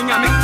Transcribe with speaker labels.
Speaker 1: coña, me